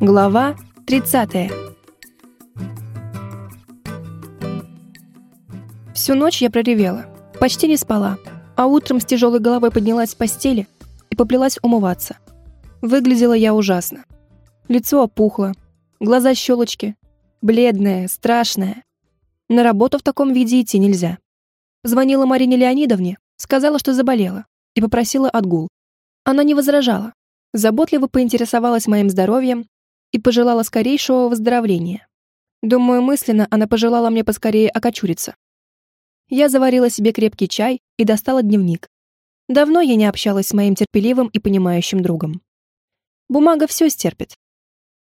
Глава 30. Всю ночь я проревела, почти не спала, а утром с тяжелой головой поднялась с постели и поплелась умываться. Выглядела я ужасно. Лицо опухло, глаза щелочки, бледная, страшная. На работу в таком виде идти нельзя. Звонила Марине Леонидовне, сказала, что заболела, и попросила отгул. Она не возражала, заботливо поинтересовалась моим здоровьем и пожелала скорейшего выздоровления. Думаю, мысленно она пожелала мне поскорее окочуриться. Я заварила себе крепкий чай и достала дневник. Давно я не общалась с моим терпеливым и понимающим другом. Бумага все стерпит.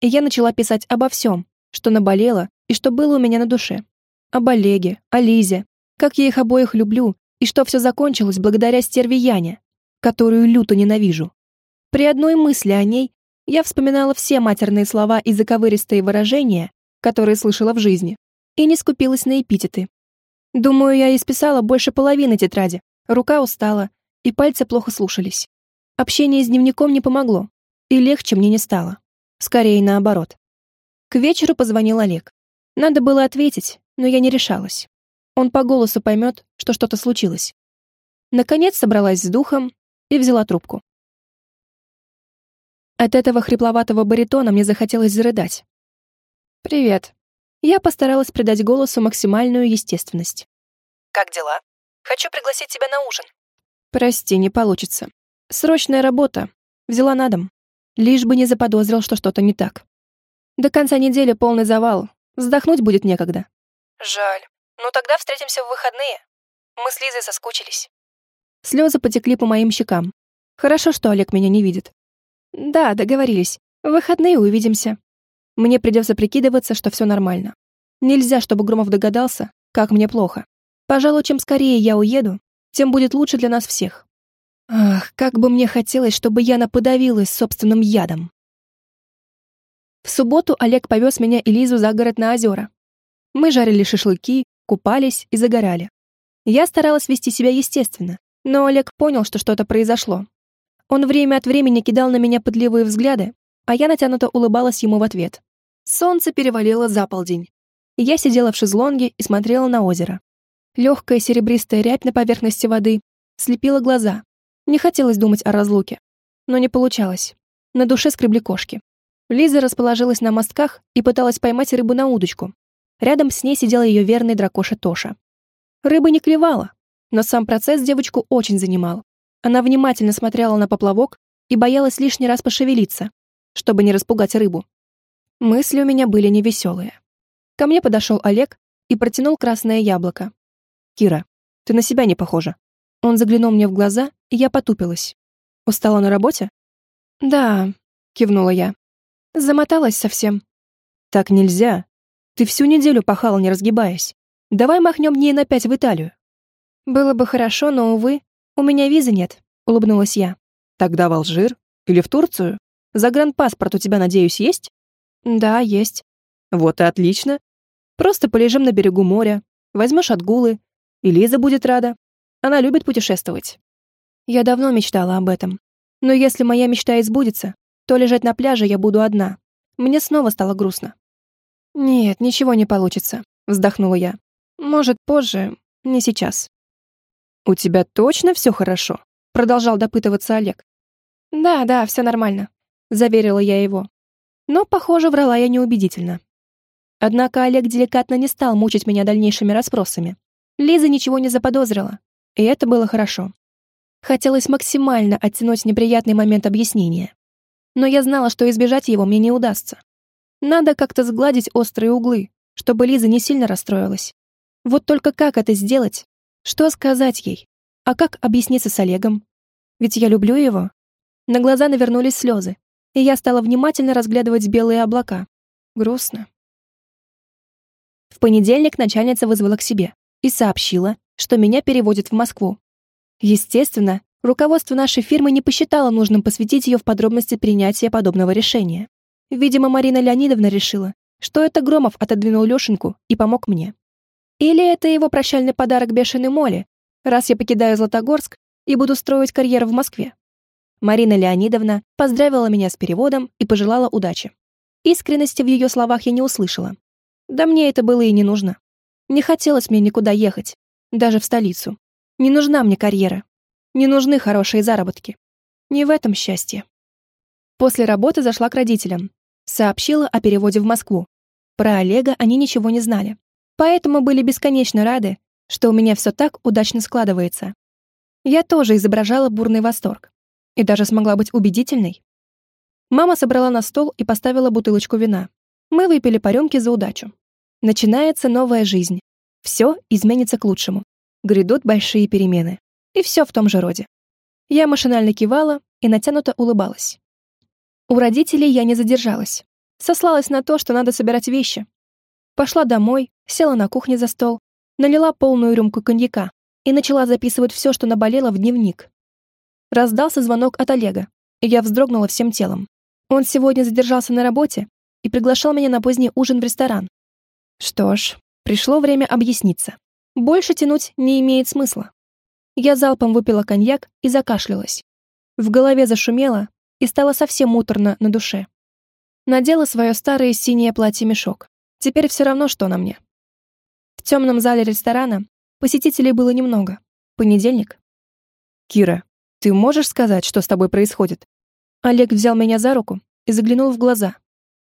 И я начала писать обо всем, что наболело и что было у меня на душе. Об Олеге, о Лизе, как я их обоих люблю, и что все закончилось благодаря стерве Яне, которую люто ненавижу. При одной мысли о ней я вспоминала все матерные слова и заковыристые выражения, которые слышала в жизни, и не скупилась на эпитеты. Думаю, я исписала больше половины тетради, рука устала, и пальцы плохо слушались. Общение с дневником не помогло, и легче мне не стало. Скорее наоборот. К вечеру позвонил Олег. Надо было ответить, но я не решалась. Он по голосу поймет, что что-то случилось. Наконец собралась с духом и взяла трубку. От этого хрипловатого баритона мне захотелось зарыдать. «Привет». Я постаралась придать голосу максимальную естественность. «Как дела? Хочу пригласить тебя на ужин». «Прости, не получится. Срочная работа. Взяла на дом. Лишь бы не заподозрил, что что-то не так. До конца недели полный завал. Вздохнуть будет некогда». «Жаль. Ну тогда встретимся в выходные. Мы с Лизой соскучились». Слезы потекли по моим щекам. Хорошо, что Олег меня не видит. Да, договорились. В выходные увидимся. Мне придется прикидываться, что все нормально. Нельзя, чтобы Громов догадался, как мне плохо. Пожалуй, чем скорее я уеду, тем будет лучше для нас всех. Ах, как бы мне хотелось, чтобы Яна подавилась собственным ядом. В субботу Олег повез меня и Лизу за город на озера. Мы жарили шашлыки, купались и загорали. Я старалась вести себя естественно, но Олег понял, что что-то произошло. Он время от времени кидал на меня пытливые взгляды, а я натянуто улыбалась ему в ответ. Солнце перевалило за полдень. Я сидела в шезлонге и смотрела на озеро. Легкая серебристая рябь на поверхности воды слепила глаза. Не хотелось думать о разлуке. Но не получалось. На душе скребли кошки. Лиза расположилась на мостках и пыталась поймать рыбу на удочку. Рядом с ней сидела ее верный дракоша Тоша. Рыба не клевала, но сам процесс девочку очень занимал. Она внимательно смотрела на поплавок и боялась лишний раз пошевелиться, чтобы не распугать рыбу. Мысли у меня были невеселые. Ко мне подошел Олег и протянул красное яблоко. «Кира, ты на себя не похожа». Он заглянул мне в глаза, и я потупилась. «Устала на работе?» «Да», — кивнула я. «Замоталась совсем». «Так нельзя. Ты всю неделю пахала, не разгибаясь. Давай махнем дней на пять в Италию». «Было бы хорошо, но, увы, «У меня визы нет», — улыбнулась я. «Тогда в Алжир? Или в Турцию? Загранпаспорт у тебя, надеюсь, есть?» «Да, есть». «Вот и отлично. Просто полежим на берегу моря, возьмешь отгулы, и Лиза будет рада. Она любит путешествовать». Я давно мечтала об этом. Но если моя мечта избудется, то лежать на пляже я буду одна. Мне снова стало грустно. «Нет, ничего не получится», — вздохнула я. «Может, позже, не сейчас». «У тебя точно все хорошо?» — продолжал допытываться Олег. «Да, да, все нормально», — заверила я его. Но, похоже, врала я неубедительно. Однако Олег деликатно не стал мучить меня дальнейшими расспросами. Лиза ничего не заподозрила, и это было хорошо. Хотелось максимально оттянуть неприятный момент объяснения. Но я знала, что избежать его мне не удастся. Надо как-то сгладить острые углы, чтобы Лиза не сильно расстроилась. Вот только как это сделать, что сказать ей? А как объясниться с Олегом? Ведь я люблю его. На глаза навернулись слезы, и я стала внимательно разглядывать белые облака. Грустно. В понедельник начальница вызвала к себе и сообщила, что меня переводят в Москву. Естественно, руководство нашей фирмы не посчитало нужным посвятить ее в подробности принятия подобного решения. Видимо, Марина Леонидовна решила, что это Громов отодвинул Лешеньку и помог мне. Или это его прощальный подарок бешеной моли, раз я покидаю Златогорск и буду строить карьеру в Москве. Марина Леонидовна поздравила меня с переводом и пожелала удачи. Искренности в ее словах я не услышала. Да мне это было и не нужно. Не хотелось мне никуда ехать, даже в столицу. Не нужна мне карьера. Не нужны хорошие заработки. Не в этом счастье. После работы зашла к родителям. Сообщила о переводе в Москву. Про Олега они ничего не знали. Поэтому были бесконечно рады, что у меня все так удачно складывается. Я тоже изображала бурный восторг. И даже смогла быть убедительной. Мама собрала на стол и поставила бутылочку вина. Мы выпили по рюмке за удачу. Начинается новая жизнь. Все изменится к лучшему. Грядут большие перемены. И все в том же роде. Я машинально кивала и натянуто улыбалась. У родителей я не задержалась. Сослалась на то, что надо собирать вещи. Пошла домой, села на кухне за стол, налила полную рюмку коньяка и начала записывать все, что наболело в дневник. Раздался звонок от Олега, и я вздрогнула всем телом. Он сегодня задержался на работе и приглашал меня на поздний ужин в ресторан. Что ж, пришло время объясниться. Больше тянуть не имеет смысла. Я залпом выпила коньяк и закашлялась. В голове зашумело и стало совсем муторно на душе. Надела свое старое синее платье-мешок. Теперь все равно, что на мне. В темном зале ресторана посетителей было немного. Понедельник. «Кира, ты можешь сказать, что с тобой происходит?» Олег взял меня за руку и заглянул в глаза.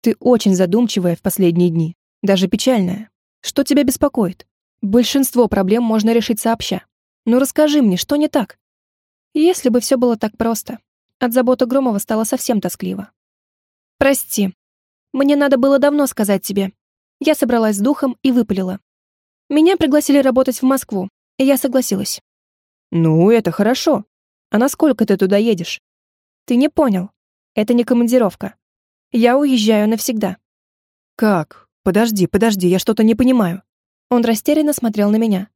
«Ты очень задумчивая в последние дни, даже печальная. Что тебя беспокоит? Большинство проблем можно решить сообща. Ну расскажи мне, что не так? Если бы все было так просто. От заботы Громова стало совсем тоскливо. Прости. Мне надо было давно сказать тебе. Я собралась с духом и выпалила. Меня пригласили работать в Москву, и я согласилась. Ну, это хорошо. А насколько ты туда едешь? Ты не понял. Это не командировка. Я уезжаю навсегда. Как? Подожди, подожди, я что-то не понимаю. Он растерянно смотрел на меня.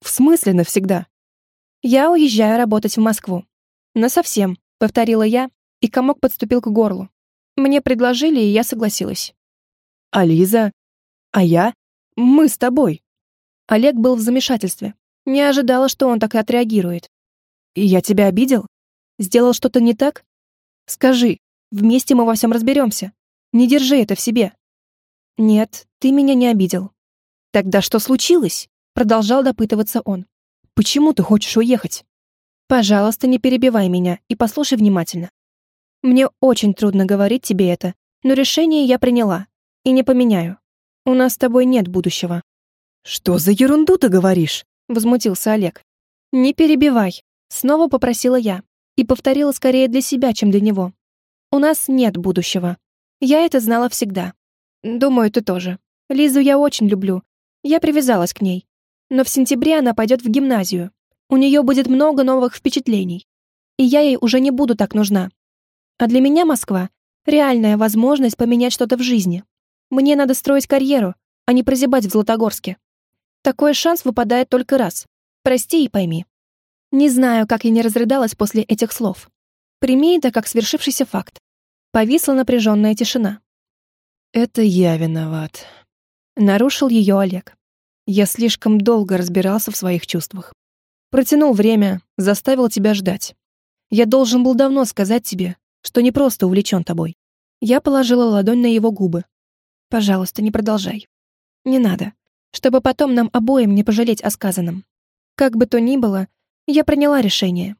В смысле навсегда? Я уезжаю работать в Москву. Насовсем, повторила я, и комок подступил к горлу. Мне предложили, и я согласилась. А Лиза? А я? Мы с тобой. Олег был в замешательстве. Не ожидала, что он так отреагирует. Я тебя обидел? Сделал что-то не так? Скажи, вместе мы во всем разберемся. Не держи это в себе. Нет, ты меня не обидел. Тогда что случилось? Продолжал допытываться он. «Почему ты хочешь уехать?» «Пожалуйста, не перебивай меня и послушай внимательно. Мне очень трудно говорить тебе это, но решение я приняла. И не поменяю. У нас с тобой нет будущего». «Что за ерунду ты говоришь?» Возмутился Олег. «Не перебивай», снова попросила я и повторила скорее для себя, чем для него. «У нас нет будущего. Я это знала всегда. Думаю, ты тоже. Лизу я очень люблю. Я привязалась к ней. Но в сентябре она пойдет в гимназию. У нее будет много новых впечатлений. И я ей уже не буду так нужна. А для меня Москва — реальная возможность поменять что-то в жизни. Мне надо строить карьеру, а не прозябать в Златогорске. Такой шанс выпадает только раз. Прости и пойми. Не знаю, как я не разрыдалась после этих слов. Прими это как свершившийся факт. Повисла напряженная тишина. «Это я виноват», — нарушил ее Олег. Я слишком долго разбирался в своих чувствах. Протянул время, заставил тебя ждать. Я должен был давно сказать тебе, что не просто увлечен тобой. Я положила ладонь на его губы. Пожалуйста, не продолжай. Не надо, чтобы потом нам обоим не пожалеть о сказанном. Как бы то ни было, я приняла решение.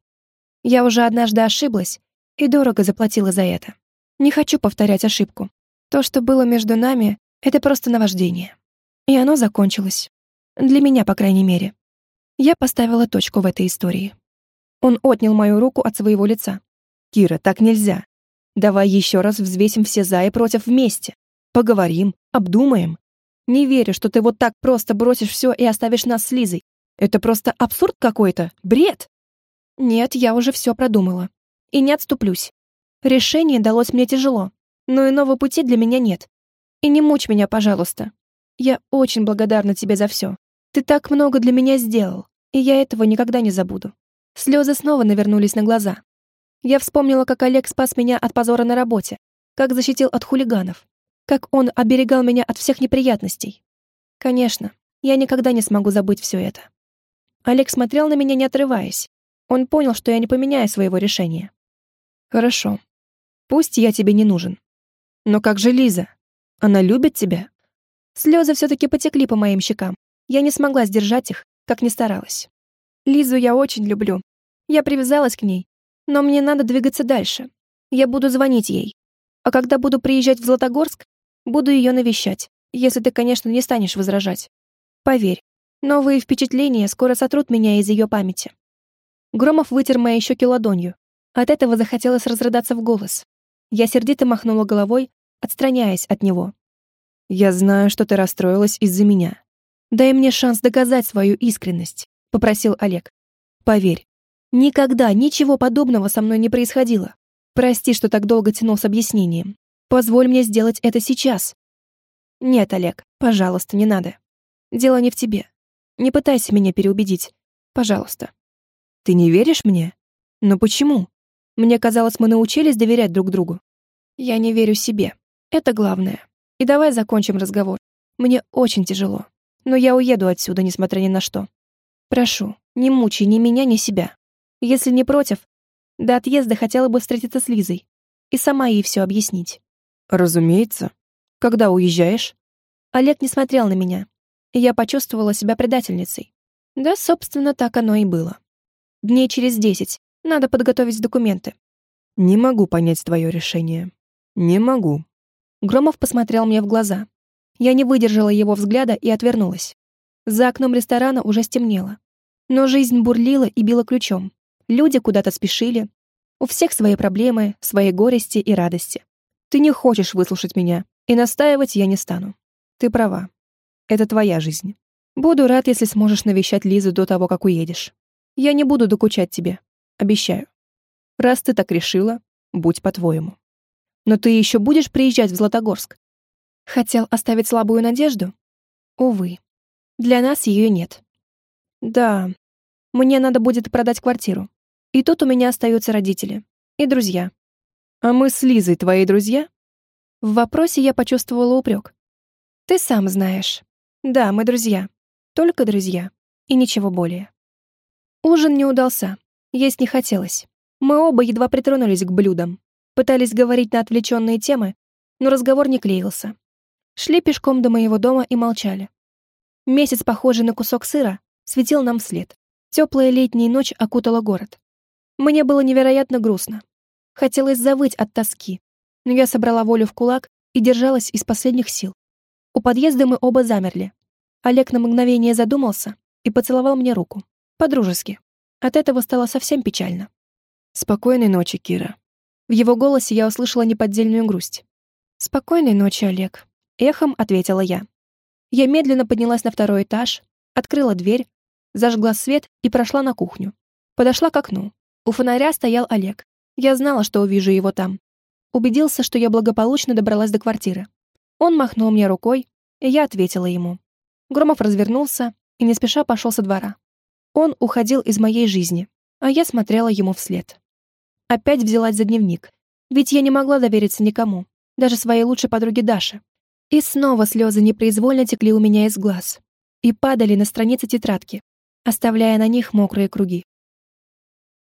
Я уже однажды ошиблась и дорого заплатила за это. Не хочу повторять ошибку. То, что было между нами, это просто наваждение. И оно закончилось. Для меня, по крайней мере. Я поставила точку в этой истории. Он отнял мою руку от своего лица. «Кира, так нельзя. Давай еще раз взвесим все за и против вместе. Поговорим, обдумаем. Не верю, что ты вот так просто бросишь все и оставишь нас с Лизой. Это просто абсурд какой-то, бред!» «Нет, я уже все продумала. И не отступлюсь. Решение далось мне тяжело, но иного пути для меня нет. И не мучь меня, пожалуйста. Я очень благодарна тебе за все. Ты так много для меня сделал, и я этого никогда не забуду. Слезы снова навернулись на глаза. Я вспомнила, как Олег спас меня от позора на работе, как защитил от хулиганов, как он оберегал меня от всех неприятностей. Конечно, я никогда не смогу забыть все это. Олег смотрел на меня, не отрываясь. Он понял, что я не поменяю своего решения. Хорошо. Пусть я тебе не нужен. Но как же Лиза? Она любит тебя? Слезы все-таки потекли по моим щекам. Я не смогла сдержать их, как ни старалась. Лизу я очень люблю. Я привязалась к ней. Но мне надо двигаться дальше. Я буду звонить ей. А когда буду приезжать в Златогорск, буду ее навещать, если ты, конечно, не станешь возражать. Поверь, новые впечатления скоро сотрут меня из ее памяти. Громов вытер мои щеки ладонью. От этого захотелось разрыдаться в голос. Я сердито махнула головой, отстраняясь от него. «Я знаю, что ты расстроилась из-за меня. Дай мне шанс доказать свою искренность», — попросил Олег. «Поверь, никогда ничего подобного со мной не происходило. Прости, что так долго тянул с объяснением. Позволь мне сделать это сейчас». «Нет, Олег, пожалуйста, не надо. Дело не в тебе. Не пытайся меня переубедить. Пожалуйста». «Ты не веришь мне? Но почему? Мне казалось, мы научились доверять друг другу». «Я не верю себе. Это главное. И давай закончим разговор. Мне очень тяжело. Но я уеду отсюда, несмотря ни на что. Прошу, не мучай ни меня, ни себя. Если не против, до отъезда хотела бы встретиться с Лизой и сама ей все объяснить. Разумеется. Когда уезжаешь? Олег не смотрел на меня, я почувствовала себя предательницей. Да, собственно, так оно и было. Дней через десять. Надо подготовить документы. Не могу понять твое решение. Не могу. Громов посмотрел мне в глаза. Я не выдержала его взгляда и отвернулась. За окном ресторана уже стемнело. Но жизнь бурлила и била ключом. Люди куда-то спешили. У всех свои проблемы, свои горести и радости. Ты не хочешь выслушать меня, и настаивать я не стану. Ты права. Это твоя жизнь. Буду рад, если сможешь навещать Лизу до того, как уедешь. Я не буду докучать тебе. Обещаю. Раз ты так решила, будь по-твоему. Но ты еще будешь приезжать в Златогорск? Хотел оставить слабую надежду? Увы, для нас ее нет. Да, мне надо будет продать квартиру. И тут у меня остаются родители. И друзья. А мы с Лизой твои друзья? В вопросе я почувствовала упрек. Ты сам знаешь. Да, мы друзья. Только друзья. И ничего более. Ужин не удался. Есть не хотелось. Мы оба едва притронулись к блюдам. Пытались говорить на отвлеченные темы, но разговор не клеился. Шли пешком до моего дома и молчали. Месяц, похожий на кусок сыра, светил нам вслед. Теплая летняя ночь окутала город. Мне было невероятно грустно. Хотелось завыть от тоски, но я собрала волю в кулак и держалась из последних сил. У подъезда мы оба замерли. Олег на мгновение задумался и поцеловал мне руку. По-дружески. От этого стало совсем печально. «Спокойной ночи, Кира». В его голосе я услышала неподдельную грусть. «Спокойной ночи, Олег», Эхом ответила я. Я медленно поднялась на второй этаж, открыла дверь, зажгла свет и прошла на кухню. Подошла к окну. У фонаря стоял Олег. Я знала, что увижу его там. Убедился, что я благополучно добралась до квартиры. Он махнул мне рукой, и я ответила ему. Громов развернулся и не спеша пошел со двора. Он уходил из моей жизни, а я смотрела ему вслед. Опять взялась за дневник, ведь я не могла довериться никому, даже своей лучшей подруге Даше. И снова слезы непроизвольно текли у меня из глаз и падали на страницы тетрадки, оставляя на них мокрые круги.